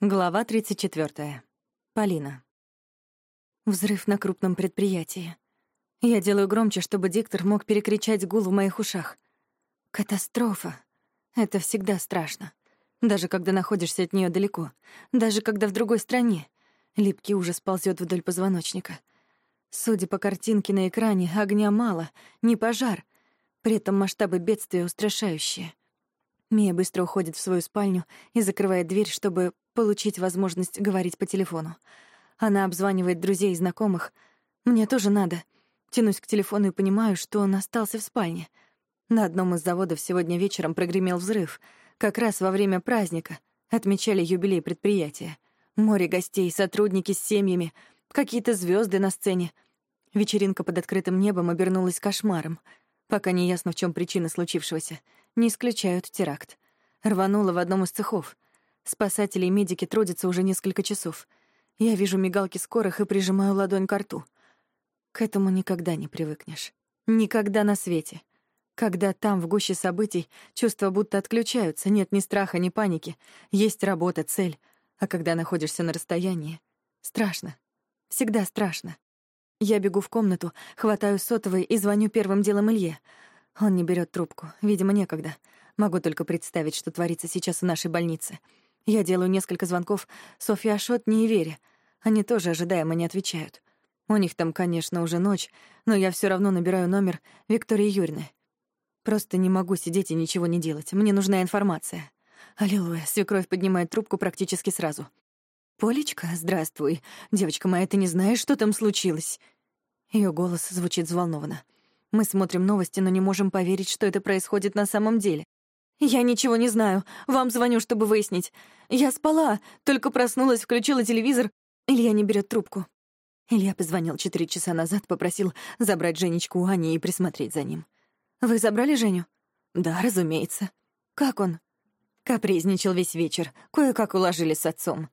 Глава 34. Полина. Взрыв на крупном предприятии. Я делаю громче, чтобы диктор мог перекричать гул в моих ушах. Катастрофа. Это всегда страшно. Даже когда находишься от нее далеко. Даже когда в другой стране. Липкий ужас ползет вдоль позвоночника. Судя по картинке на экране, огня мало, не пожар. При этом масштабы бедствия устрашающие. Мия быстро уходит в свою спальню и закрывает дверь, чтобы получить возможность говорить по телефону. Она обзванивает друзей и знакомых. Мне тоже надо. Тянусь к телефону и понимаю, что он остался в спальне. На одном из заводов сегодня вечером прогремел взрыв. Как раз во время праздника. Отмечали юбилей предприятия. Море гостей, сотрудники с семьями, какие-то звезды на сцене. Вечеринка под открытым небом обернулась кошмаром. Пока не ясно, в чем причина случившегося — не исключают теракт. Рванула в одном из цехов. Спасатели и медики трудятся уже несколько часов. Я вижу мигалки скорых и прижимаю ладонь к рту. К этому никогда не привыкнешь. Никогда на свете. Когда там, в гуще событий, чувства будто отключаются, нет ни страха, ни паники. Есть работа, цель. А когда находишься на расстоянии, страшно. Всегда страшно. Я бегу в комнату, хватаю сотовый и звоню первым делом Илье — он не берет трубку. Видимо, некогда. Могу только представить, что творится сейчас в нашей больнице. Я делаю несколько звонков Софья Ашот не Вере. Они тоже ожидаемо не отвечают. У них там, конечно, уже ночь, но я все равно набираю номер Виктории Юрьевны. Просто не могу сидеть и ничего не делать. Мне нужна информация. Аллилуйя, свекровь поднимает трубку практически сразу. «Полечка, здравствуй. Девочка моя, ты не знаешь, что там случилось?» Ее голос звучит взволнованно. Мы смотрим новости, но не можем поверить, что это происходит на самом деле. «Я ничего не знаю. Вам звоню, чтобы выяснить. Я спала, только проснулась, включила телевизор. Илья не берет трубку». Илья позвонил четыре часа назад, попросил забрать Женечку у Ани и присмотреть за ним. «Вы забрали Женю?» «Да, разумеется». «Как он?» Капризничал весь вечер, кое-как уложили с отцом.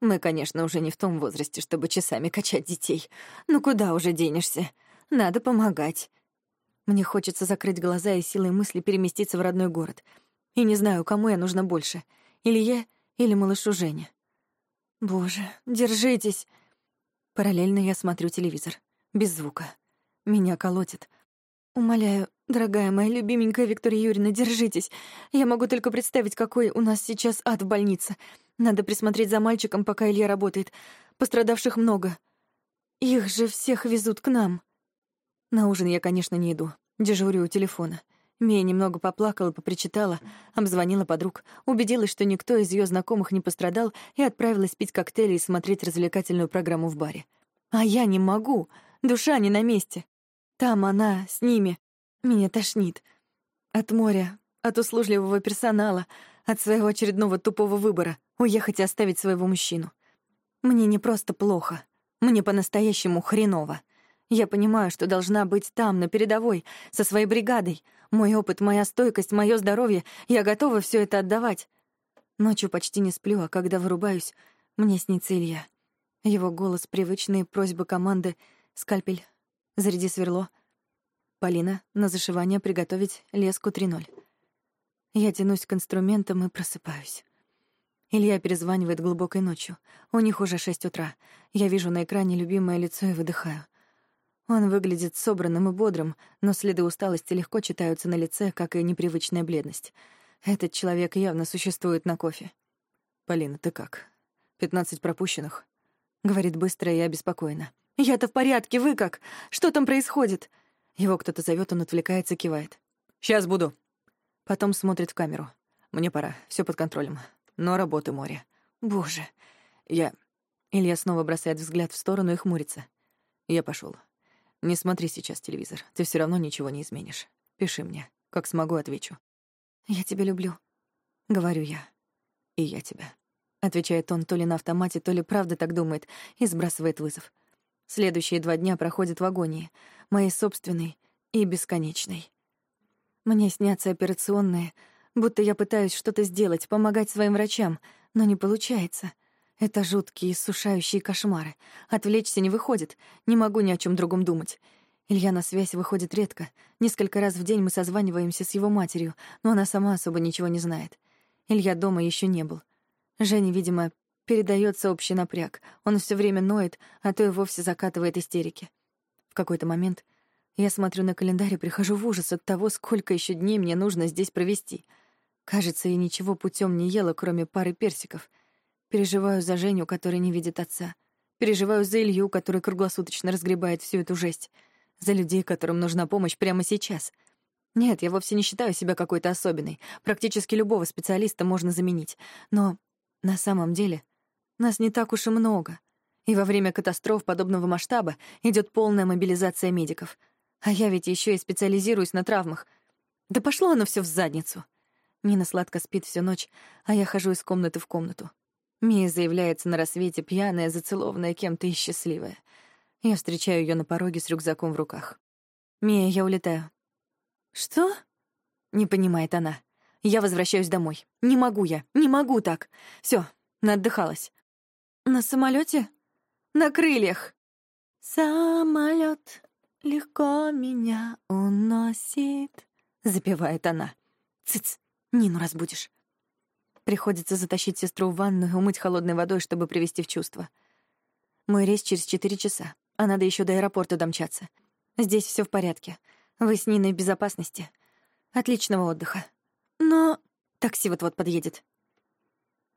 Мы, конечно, уже не в том возрасте, чтобы часами качать детей. Ну куда уже денешься? Надо помогать. Мне хочется закрыть глаза и силой мысли переместиться в родной город. И не знаю, кому я нужна больше. Или я, или малышу Женя. Боже, держитесь. Параллельно я смотрю телевизор. Без звука. Меня колотит. Умоляю, дорогая моя любименькая Виктория Юрьевна, держитесь. Я могу только представить, какой у нас сейчас ад в больнице. Надо присмотреть за мальчиком, пока Илья работает. Пострадавших много. Их же всех везут к нам. На ужин я, конечно, не иду. Дежурю у телефона. Мия немного поплакала, попричитала, обзвонила подруг, убедилась, что никто из ее знакомых не пострадал, и отправилась пить коктейли и смотреть развлекательную программу в баре. А я не могу. Душа не на месте. Там она, с ними. Меня тошнит. От моря, от услужливого персонала, от своего очередного тупого выбора — уехать и оставить своего мужчину. Мне не просто плохо. Мне по-настоящему хреново. Я понимаю, что должна быть там, на передовой, со своей бригадой. Мой опыт, моя стойкость, мое здоровье — я готова все это отдавать. Ночью почти не сплю, а когда вырубаюсь, мне снится Илья. Его голос, привычные просьбы команды «Скальпель, заряди сверло». «Полина, на зашивание приготовить леску 3.0». Я тянусь к инструментам и просыпаюсь. Илья перезванивает глубокой ночью. У них уже шесть утра. Я вижу на экране любимое лицо и выдыхаю. Он выглядит собранным и бодрым, но следы усталости легко читаются на лице, как и непривычная бледность. Этот человек явно существует на кофе. «Полина, ты как? Пятнадцать пропущенных?» Говорит быстро и обеспокоенно. «Я-то в порядке, вы как? Что там происходит?» Его кто-то зовет, он отвлекается, кивает. «Сейчас буду». Потом смотрит в камеру. «Мне пора, все под контролем. Но работы море». «Боже». «Я...» Илья снова бросает взгляд в сторону и хмурится. «Я пошел. Не смотри сейчас телевизор. Ты все равно ничего не изменишь. Пиши мне. Как смогу, отвечу. Я тебя люблю. Говорю я. И я тебя. Отвечает он то ли на автомате, то ли правда так думает, и сбрасывает вызов. Следующие два дня проходят в агонии. Моей собственной и бесконечной. Мне снятся операционные, будто я пытаюсь что-то сделать, помогать своим врачам, но не получается. Это жуткие, иссушающие кошмары. Отвлечься не выходит, не могу ни о чем другом думать. Илья на связь выходит редко. Несколько раз в день мы созваниваемся с его матерью, но она сама особо ничего не знает. Илья дома еще не был. Женя, видимо, Передается общий напряг. Он все время ноет, а то и вовсе закатывает истерики. В какой-то момент я смотрю на календарь и прихожу в ужас от того, сколько еще дней мне нужно здесь провести. Кажется, я ничего путем не ела, кроме пары персиков. Переживаю за Женю, который не видит отца. Переживаю за Илью, который круглосуточно разгребает всю эту жесть. За людей, которым нужна помощь прямо сейчас. Нет, я вовсе не считаю себя какой-то особенной. Практически любого специалиста можно заменить. Но на самом деле нас не так уж и много. И во время катастроф подобного масштаба идет полная мобилизация медиков. А я ведь еще и специализируюсь на травмах. Да пошло оно все в задницу. Нина сладко спит всю ночь, а я хожу из комнаты в комнату. Мия заявляется на рассвете пьяная, зацелованная кем-то и счастливая. Я встречаю ее на пороге с рюкзаком в руках. «Мия, я улетаю». «Что?» — не понимает она. «Я возвращаюсь домой. Не могу я, не могу так. Все, наотдыхалась. На самолете? На крыльях. Самолет легко меня уносит, запевает она. Цыц, Нину разбудишь. Приходится затащить сестру в ванную, умыть холодной водой, чтобы привести в чувство. Мой рейс через четыре часа, а надо еще до аэропорта домчаться. Здесь все в порядке. Вы с Ниной в безопасности. Отличного отдыха. Но такси вот-вот подъедет.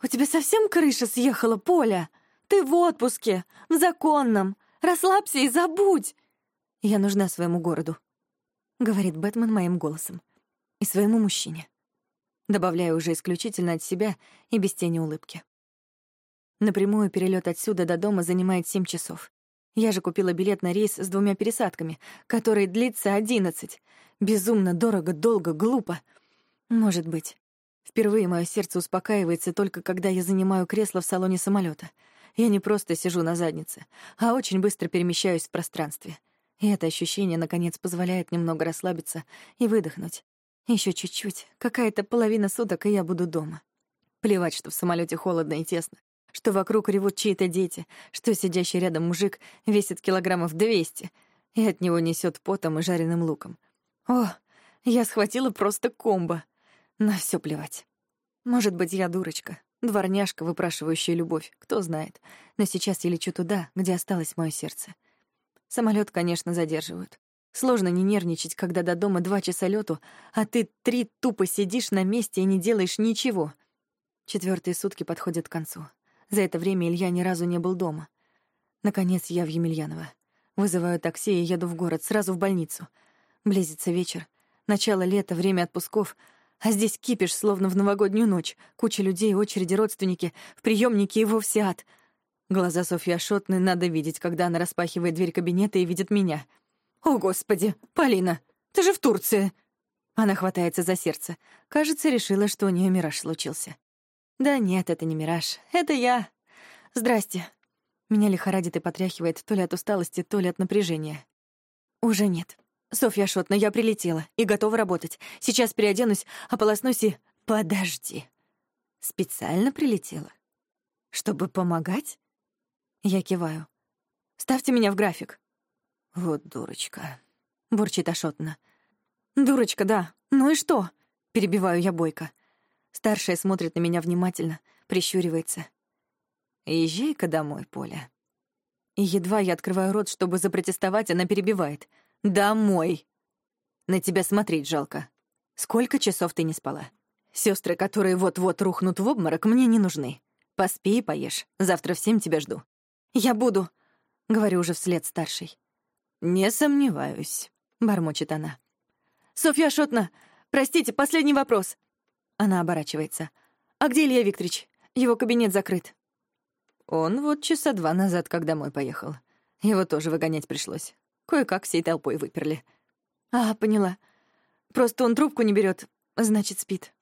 «У тебя совсем крыша съехала, Поля? Ты в отпуске, в законном. Расслабься и забудь!» «Я нужна своему городу», — говорит Бэтмен моим голосом. «И своему мужчине». Добавляю уже исключительно от себя и без тени улыбки. Напрямую перелет отсюда до дома занимает семь часов. Я же купила билет на рейс с двумя пересадками, который длится одиннадцать. Безумно дорого, долго, глупо. Может быть. Впервые мое сердце успокаивается только когда я занимаю кресло в салоне самолета. Я не просто сижу на заднице, а очень быстро перемещаюсь в пространстве. И это ощущение, наконец, позволяет немного расслабиться и выдохнуть. Еще чуть-чуть, какая-то половина суток, и я буду дома. Плевать, что в самолете холодно и тесно, что вокруг ревут чьи-то дети, что сидящий рядом мужик весит килограммов двести, и от него несет потом и жареным луком. О, я схватила просто комбо. На все плевать. Может быть, я дурочка, дворняжка, выпрашивающая любовь, кто знает. Но сейчас я лечу туда, где осталось мое сердце. Самолет, конечно, задерживают. Сложно не нервничать, когда до дома два часа лету, а ты три тупо сидишь на месте и не делаешь ничего. Четвертые сутки подходят к концу. За это время Илья ни разу не был дома. Наконец я в Емельяново. Вызываю такси и еду в город, сразу в больницу. Близится вечер. Начало лета, время отпусков — а здесь кипишь, словно в новогоднюю ночь. Куча людей, очереди, родственники, в приемнике и вовсе ад. Глаза Софьи Ашотны надо видеть, когда она распахивает дверь кабинета и видит меня. «О, Господи! Полина! Ты же в Турции!» Она хватается за сердце. Кажется, решила, что у нее мираж случился. «Да нет, это не мираж. Это я. Здрасте». Меня лихорадит и потряхивает то ли от усталости, то ли от напряжения. «Уже нет. «Софья Шотна, я прилетела и готова работать. Сейчас переоденусь, ополоснусь и...» «Подожди. Специально прилетела? Чтобы помогать?» Я киваю. «Ставьте меня в график». «Вот дурочка», — бурчит Ашотна. «Дурочка, да. Ну и что?» — перебиваю я бойко. Старшая смотрит на меня внимательно, прищуривается. «Езжай-ка домой, Поля». И едва я открываю рот, чтобы запротестовать, она перебивает — Домой. На тебя смотреть жалко. Сколько часов ты не спала? Сестры, которые вот-вот рухнут в обморок, мне не нужны. Поспи и поешь. Завтра всем тебя жду. Я буду, говорю уже вслед старшей. Не сомневаюсь, бормочет она. Софья Шотна, простите, последний вопрос. Она оборачивается. А где Илья Викторович? Его кабинет закрыт. Он вот часа два назад, как домой поехал. Его тоже выгонять пришлось. Кое-как всей толпой выперли. А, поняла. Просто он трубку не берет, значит, спит.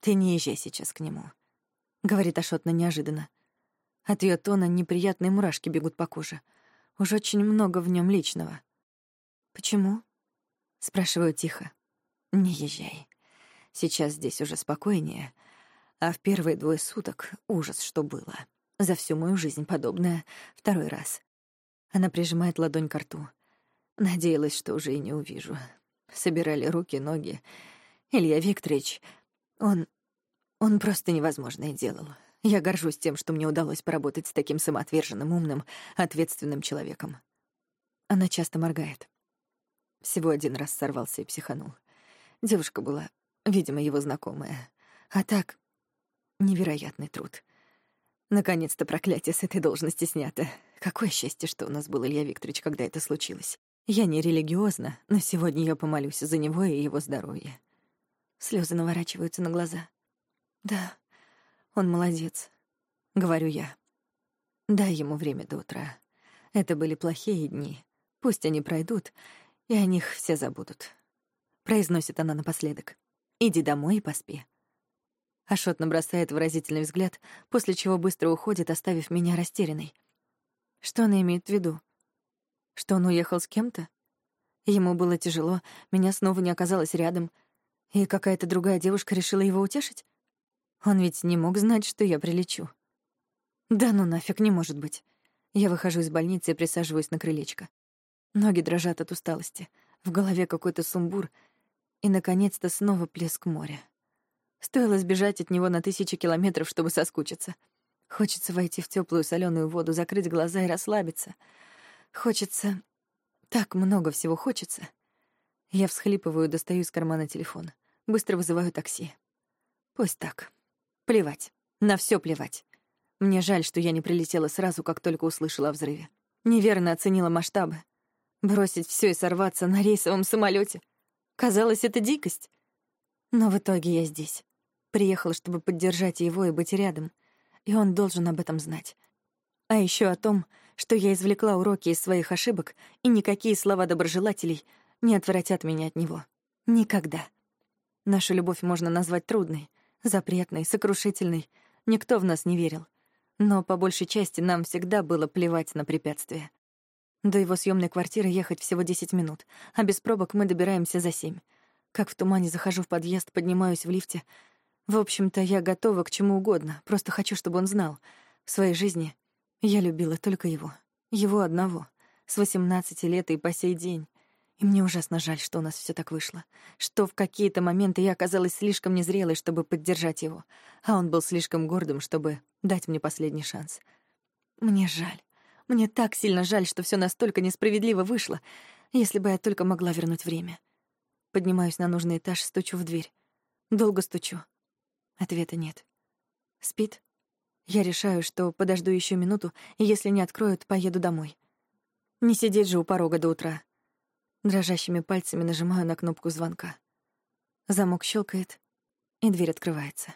Ты не езжай сейчас к нему, говорит Ашотна неожиданно. От ее тона неприятные мурашки бегут по коже. Уж очень много в нем личного. Почему? спрашиваю тихо. Не езжай. Сейчас здесь уже спокойнее, а в первые двое суток ужас, что было. За всю мою жизнь подобное второй раз. Она прижимает ладонь к рту. Надеялась, что уже и не увижу. Собирали руки, ноги. Илья Викторович, он... он просто невозможное делал. Я горжусь тем, что мне удалось поработать с таким самоотверженным, умным, ответственным человеком. Она часто моргает. Всего один раз сорвался и психанул. Девушка была, видимо, его знакомая. А так, невероятный труд. Наконец-то проклятие с этой должности снято. Какое счастье, что у нас был Илья Викторович, когда это случилось. Я не религиозна, но сегодня я помолюсь за него и его здоровье. Слезы наворачиваются на глаза. Да, он молодец, говорю я. Дай ему время до утра. Это были плохие дни. Пусть они пройдут, и о них все забудут. Произносит она напоследок. Иди домой и поспи. Ашот набросает выразительный взгляд, после чего быстро уходит, оставив меня растерянной. Что она имеет в виду? Что он уехал с кем-то? Ему было тяжело, меня снова не оказалось рядом, и какая-то другая девушка решила его утешить? Он ведь не мог знать, что я прилечу. Да ну нафиг, не может быть. Я выхожу из больницы и присаживаюсь на крылечко. Ноги дрожат от усталости, в голове какой-то сумбур, и, наконец-то, снова плеск моря. Стоило сбежать от него на тысячи километров, чтобы соскучиться. Хочется войти в теплую соленую воду, закрыть глаза и расслабиться. Хочется... Так много всего хочется. Я всхлипываю, достаю из кармана телефон. Быстро вызываю такси. Пусть так. Плевать. На все плевать. Мне жаль, что я не прилетела сразу, как только услышала о взрыве. Неверно оценила масштабы. Бросить все и сорваться на рейсовом самолете. Казалось, это дикость. Но в итоге я здесь. Приехала, чтобы поддержать его и быть рядом. И он должен об этом знать. А еще о том, что я извлекла уроки из своих ошибок, и никакие слова доброжелателей не отвратят меня от него. Никогда. Нашу любовь можно назвать трудной, запретной, сокрушительной. Никто в нас не верил. Но по большей части нам всегда было плевать на препятствия. До его съемной квартиры ехать всего 10 минут, а без пробок мы добираемся за 7. Как в тумане захожу в подъезд, поднимаюсь в лифте. В общем-то, я готова к чему угодно, просто хочу, чтобы он знал. В своей жизни я любила только его. Его одного. С 18 лет и по сей день. И мне ужасно жаль, что у нас все так вышло. Что в какие-то моменты я оказалась слишком незрелой, чтобы поддержать его, а он был слишком гордым, чтобы дать мне последний шанс. Мне жаль. Мне так сильно жаль, что все настолько несправедливо вышло. Если бы я только могла вернуть время. Поднимаюсь на нужный этаж, стучу в дверь. Долго стучу. Ответа нет. Спит? Я решаю, что подожду еще минуту, и если не откроют, поеду домой. Не сидеть же у порога до утра. Дрожащими пальцами нажимаю на кнопку звонка. Замок щелкает, и дверь открывается.